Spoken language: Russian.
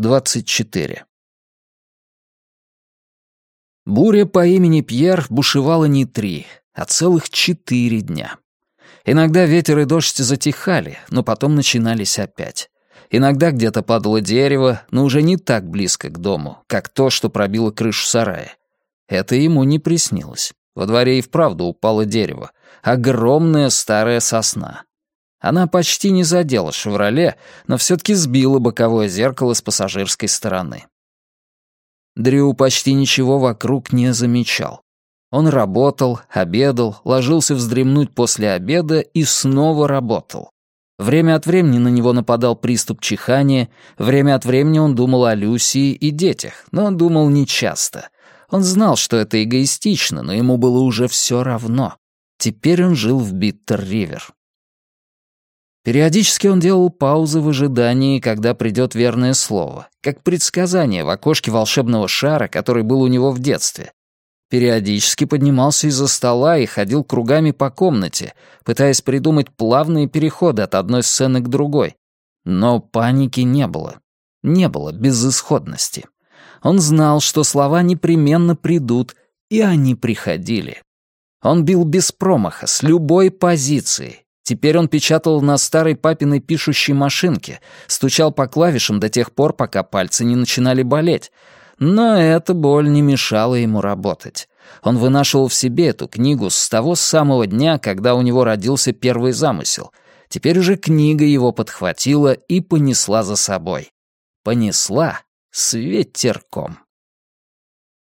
24. Буря по имени Пьер бушевала не три, а целых четыре дня. Иногда ветер и дождь затихали, но потом начинались опять. Иногда где-то падало дерево, но уже не так близко к дому, как то, что пробило крышу сарая. Это ему не приснилось. Во дворе и вправду упало дерево. Огромная старая сосна. Она почти не задела «Шевроле», но все-таки сбила боковое зеркало с пассажирской стороны. Дрю почти ничего вокруг не замечал. Он работал, обедал, ложился вздремнуть после обеда и снова работал. Время от времени на него нападал приступ чихания, время от времени он думал о Люсии и детях, но он думал нечасто. Он знал, что это эгоистично, но ему было уже все равно. Теперь он жил в Биттер-Ривер. Периодически он делал паузы в ожидании, когда придет верное слово, как предсказание в окошке волшебного шара, который был у него в детстве. Периодически поднимался из-за стола и ходил кругами по комнате, пытаясь придумать плавные переходы от одной сцены к другой. Но паники не было. Не было безысходности. Он знал, что слова непременно придут, и они приходили. Он бил без промаха, с любой позиции, Теперь он печатал на старой папиной пишущей машинке, стучал по клавишам до тех пор, пока пальцы не начинали болеть. Но эта боль не мешала ему работать. Он вынашивал в себе эту книгу с того самого дня, когда у него родился первый замысел. Теперь уже книга его подхватила и понесла за собой. Понесла с ветерком.